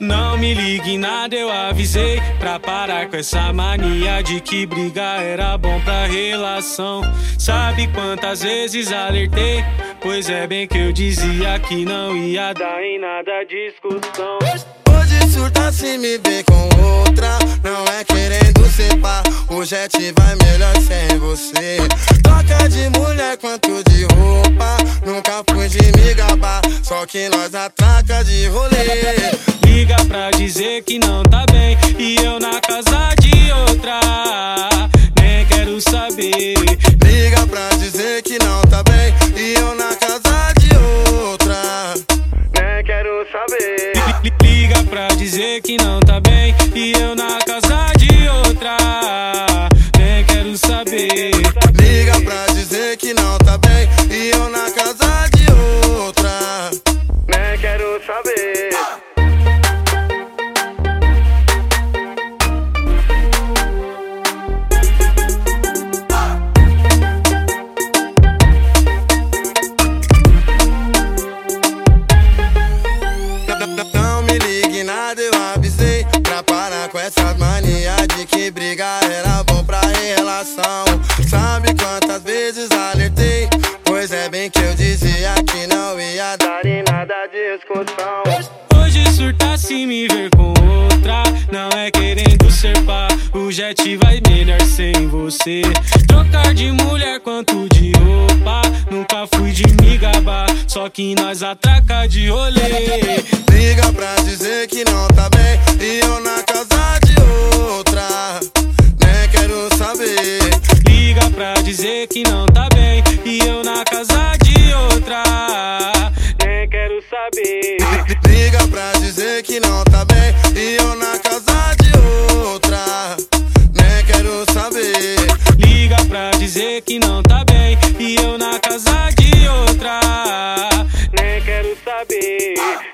Não me ligue nada, eu avisei. Pra parar com essa mania de que brigar era bom pra relação. Sabe quantas vezes alertei? Pois é bem que eu dizia que não ia dar em nada discussão. Hoje surta se me vê com outra. Não é querendo ser pá O jet vai melhor sem você. Toca de mulher quanto de roupa. Nunca fui de me gabar Só que nós atraca de rolê. Liga pra dizer que não tá bem E eu na casa de outra. Nem quero saber. Liga pra dizer que não tá bem E eu na casa de outra. Nem quero saber. Liga pra dizer que não tá bem E eu na saber Não me ligue nada, eu avisei. Pra parar com essas manias de que brigar era Hoje surta se me ver com outra. Não é querendo ser pá. O jet vai melhor sem você. Trocar de mulher quanto de roupa. Nunca fui de me gabar. Só que nós atraca de rolê. Liga pra dizer que não tá bem. E eu na casa de outra. Nem quero saber. Liga pra dizer que não tá bem. E eu na saber. Liga pra dizer que não tá bem e eu na casa de outra. Nem quero saber. Liga pra dizer que não tá bem e eu na casa de outra. Nem quero saber.